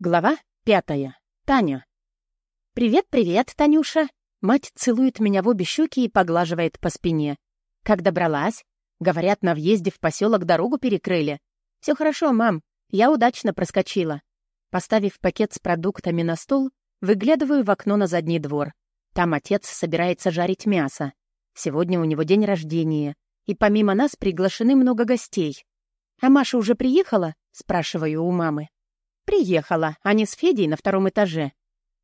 Глава пятая. Таня. «Привет-привет, Танюша!» Мать целует меня в обе щеки и поглаживает по спине. «Как добралась?» Говорят, на въезде в поселок дорогу перекрыли. Все хорошо, мам. Я удачно проскочила». Поставив пакет с продуктами на стол, выглядываю в окно на задний двор. Там отец собирается жарить мясо. Сегодня у него день рождения, и помимо нас приглашены много гостей. «А Маша уже приехала?» — спрашиваю у мамы. «Приехала, а не с Федей на втором этаже».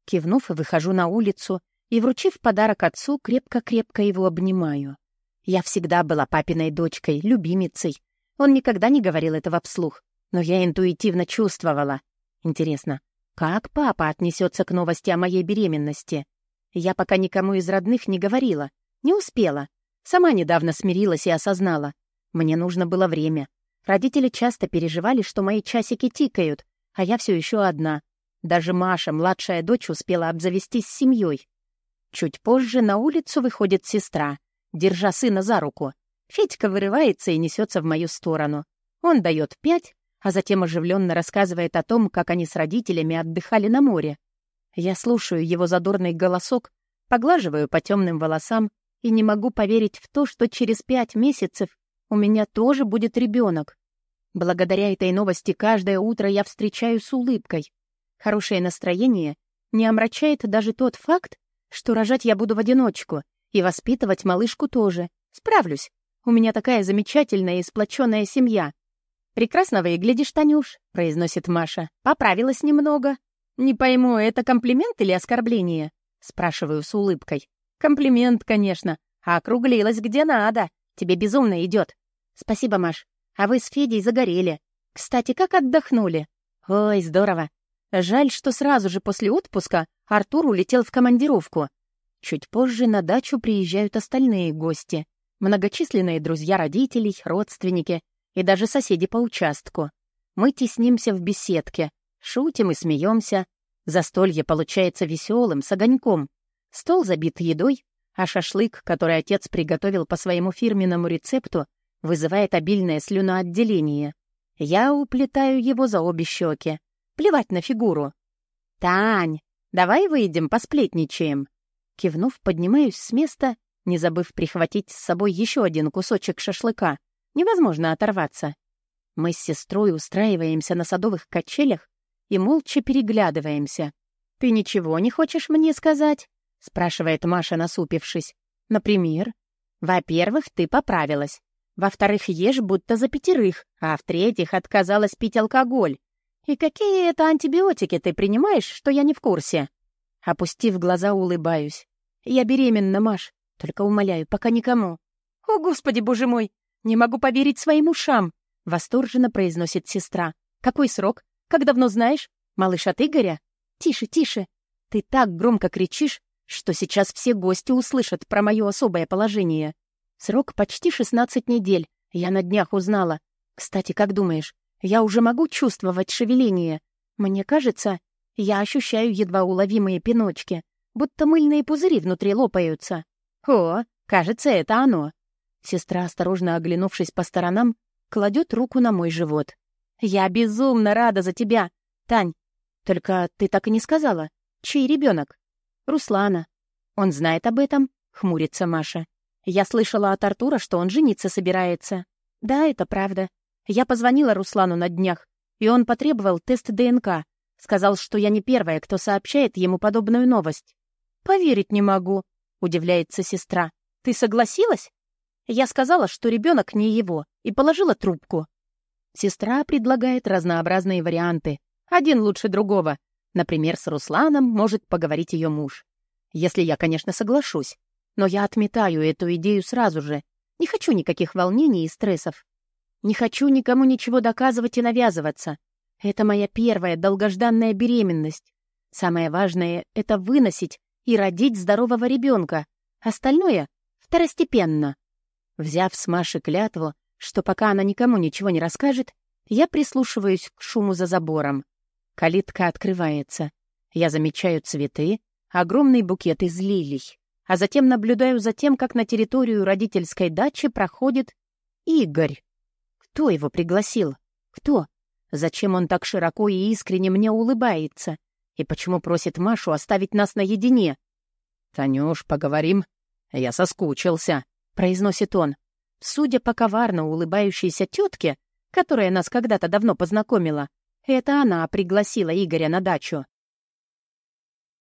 Кивнув, выхожу на улицу и, вручив подарок отцу, крепко-крепко его обнимаю. Я всегда была папиной дочкой, любимицей. Он никогда не говорил этого вслух, но я интуитивно чувствовала. Интересно, как папа отнесется к новости о моей беременности? Я пока никому из родных не говорила, не успела. Сама недавно смирилась и осознала. Мне нужно было время. Родители часто переживали, что мои часики тикают, а я все еще одна. Даже Маша, младшая дочь, успела обзавестись семьей. Чуть позже на улицу выходит сестра, держа сына за руку. Федька вырывается и несется в мою сторону. Он дает пять, а затем оживленно рассказывает о том, как они с родителями отдыхали на море. Я слушаю его задорный голосок, поглаживаю по темным волосам и не могу поверить в то, что через пять месяцев у меня тоже будет ребенок. Благодаря этой новости каждое утро я встречаю с улыбкой. Хорошее настроение не омрачает даже тот факт, что рожать я буду в одиночку, и воспитывать малышку тоже. Справлюсь. У меня такая замечательная и сплоченная семья. «Прекрасно выглядишь, Танюш», — произносит Маша. «Поправилась немного». «Не пойму, это комплимент или оскорбление?» — спрашиваю с улыбкой. «Комплимент, конечно. А округлилась где надо. Тебе безумно идет. «Спасибо, Маш. А вы с Федей загорели. Кстати, как отдохнули? Ой, здорово. Жаль, что сразу же после отпуска Артур улетел в командировку. Чуть позже на дачу приезжают остальные гости. Многочисленные друзья родителей, родственники и даже соседи по участку. Мы теснимся в беседке, шутим и смеемся. Застолье получается веселым, с огоньком. Стол забит едой, а шашлык, который отец приготовил по своему фирменному рецепту, вызывает обильное слюноотделение. Я уплетаю его за обе щеки. Плевать на фигуру. «Тань, давай выйдем, посплетничаем». Кивнув, поднимаюсь с места, не забыв прихватить с собой еще один кусочек шашлыка. Невозможно оторваться. Мы с сестрой устраиваемся на садовых качелях и молча переглядываемся. «Ты ничего не хочешь мне сказать?» — спрашивает Маша, насупившись. «Например?» «Во-первых, ты поправилась. Во-вторых, ешь будто за пятерых, а в-третьих, отказалась пить алкоголь. И какие это антибиотики ты принимаешь, что я не в курсе?» Опустив глаза, улыбаюсь. «Я беременна, Маш. Только умоляю, пока никому». «О, Господи, боже мой! Не могу поверить своим ушам!» Восторженно произносит сестра. «Какой срок? Как давно знаешь? Малыш от Игоря?» «Тише, тише! Ты так громко кричишь, что сейчас все гости услышат про мое особое положение. Срок почти 16 недель. Я на днях узнала. Кстати, как думаешь, я уже могу чувствовать шевеление? Мне кажется, я ощущаю едва уловимые пиночки, будто мыльные пузыри внутри лопаются. О, кажется, это оно. Сестра, осторожно оглянувшись по сторонам, кладет руку на мой живот. «Я безумно рада за тебя, Тань. Только ты так и не сказала, чей ребенок? Руслана. Он знает об этом?» — хмурится Маша. Я слышала от Артура, что он жениться собирается. Да, это правда. Я позвонила Руслану на днях, и он потребовал тест ДНК. Сказал, что я не первая, кто сообщает ему подобную новость. «Поверить не могу», — удивляется сестра. «Ты согласилась?» Я сказала, что ребенок не его, и положила трубку. Сестра предлагает разнообразные варианты. Один лучше другого. Например, с Русланом может поговорить ее муж. Если я, конечно, соглашусь. Но я отметаю эту идею сразу же. Не хочу никаких волнений и стрессов. Не хочу никому ничего доказывать и навязываться. Это моя первая долгожданная беременность. Самое важное — это выносить и родить здорового ребенка. Остальное — второстепенно. Взяв с Маши клятву, что пока она никому ничего не расскажет, я прислушиваюсь к шуму за забором. Калитка открывается. Я замечаю цветы, огромный букет из лилий а затем наблюдаю за тем, как на территорию родительской дачи проходит Игорь. Кто его пригласил? Кто? Зачем он так широко и искренне мне улыбается? И почему просит Машу оставить нас наедине? «Танюш, поговорим? Я соскучился», — произносит он. Судя по коварно улыбающейся тетке, которая нас когда-то давно познакомила, это она пригласила Игоря на дачу.